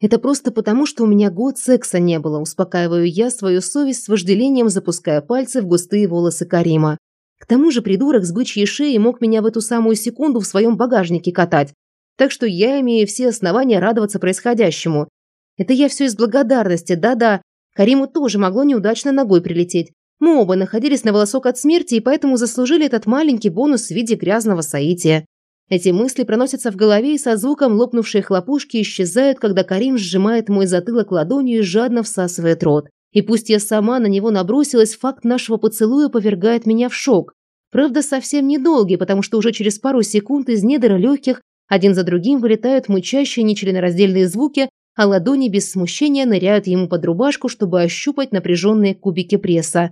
Это просто потому, что у меня год секса не было, успокаиваю я свою совесть с вожделением, запуская пальцы в густые волосы Карима. К тому же придурок с бычьей шеей мог меня в эту самую секунду в своем багажнике катать. Так что я имею все основания радоваться происходящему. Это я все из благодарности, да-да. Кариму тоже могло неудачно ногой прилететь. Мы оба находились на волосок от смерти и поэтому заслужили этот маленький бонус в виде грязного соития. Эти мысли проносятся в голове и со звуком лопнувшей хлопушки исчезают, когда Карим сжимает мой затылок ладонью и жадно всасывает рот. И пусть я сама на него набросилась, факт нашего поцелуя повергает меня в шок. Правда, совсем недолгий, потому что уже через пару секунд из недр легких один за другим вылетают мычащие нечленораздельные звуки, а ладони без смущения ныряют ему под рубашку, чтобы ощупать напряженные кубики пресса.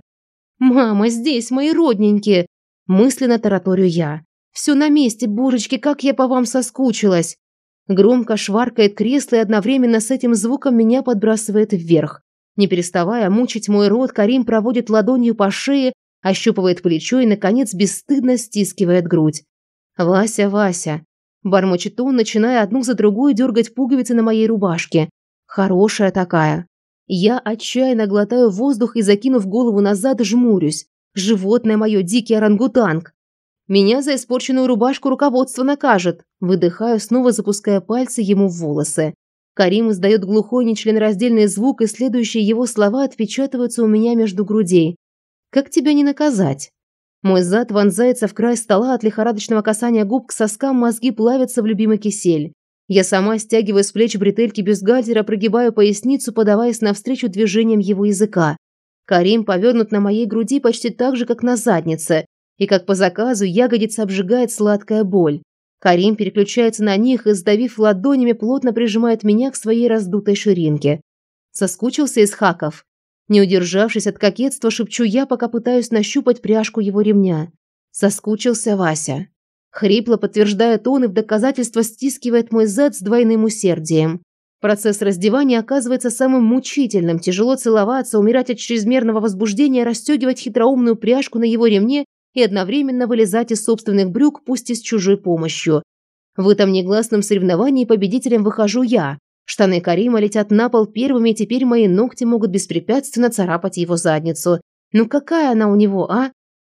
«Мама, здесь мои родненькие!» Мысленно тараторю я. Все на месте, божечки, как я по вам соскучилась. Громко шваркает кресло и одновременно с этим звуком меня подбрасывает вверх. Не переставая мучить мой рот, Карим проводит ладонью по шее, ощупывает плечо и, наконец, бесстыдно стискивает грудь. «Вася, Вася!» Бормочет он, начиная одну за другой дергать пуговицы на моей рубашке. Хорошая такая. Я отчаянно глотаю воздух и, закинув голову назад, жмурюсь. Животное мое, дикий орангутанг. Меня за испорченную рубашку руководство накажет. Выдыхаю, снова запуская пальцы ему в волосы. Карим издает глухой нечленораздельный звук, и следующие его слова отпечатываются у меня между грудей. «Как тебя не наказать?» Мой зад вонзается в край стола от лихорадочного касания губ к соскам, мозги плавятся в любимый кисель. Я сама стягиваю с плеч бретельки бюстгальтера, прогибаю поясницу, подаваясь навстречу движениям его языка. Карим повернут на моей груди почти так же, как на заднице, и как по заказу ягодица обжигает сладкая боль. Карим переключается на них и, сдавив ладонями, плотно прижимает меня к своей раздутой ширинке. Соскучился из хаков. Не удержавшись от кокетства, шепчу я, пока пытаюсь нащупать пряжку его ремня. Соскучился Вася. Хрипло подтверждает он и в доказательство стискивает мой зад с двойным усердием. Процесс раздевания оказывается самым мучительным. Тяжело целоваться, умирать от чрезмерного возбуждения, расстегивать хитроумную пряжку на его ремне и одновременно вылезать из собственных брюк, пусть и с чужой помощью. В этом негласном соревновании победителем выхожу я. Штаны Карима летят на пол первыми, и теперь мои ногти могут беспрепятственно царапать его задницу. Ну какая она у него, а?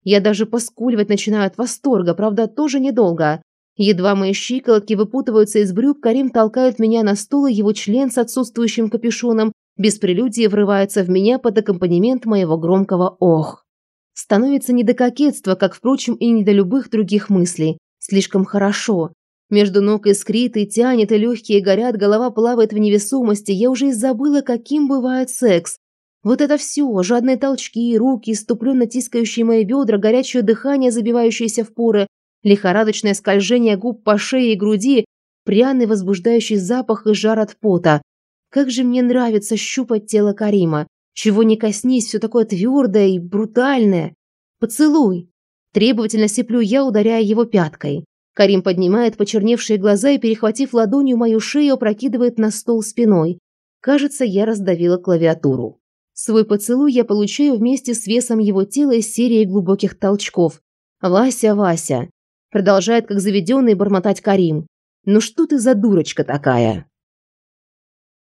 Я даже поскуливать начинаю от восторга, правда, тоже недолго. Едва мои щиколотки выпутываются из брюк, Карим толкает меня на стул, и его член с отсутствующим капюшоном без прелюдии врывается в меня под аккомпанемент моего громкого «ох». Становится не до кокетства, как, впрочем, и не до любых других мыслей. Слишком хорошо. Между ног искрит и тянет, и легкие горят, голова плавает в невесомости. Я уже и забыла, каким бывает секс. Вот это все, жадные толчки, руки, иступленно тискающие мои бедра, горячее дыхание, забивающееся в поры, лихорадочное скольжение губ по шее и груди, пряный возбуждающий запах и жар от пота. Как же мне нравится щупать тело Карима. Чего не коснись, все такое твердое и брутальное. Поцелуй. Требовательно сиплю я, ударяя его пяткой. Карим поднимает почерневшие глаза и, перехватив ладонью мою шею, опрокидывает на стол спиной. Кажется, я раздавила клавиатуру. Свой поцелуй я получаю вместе с весом его тела из серии глубоких толчков. «Вася, Вася!» Продолжает, как заведенный, бормотать Карим. «Ну что ты за дурочка такая?»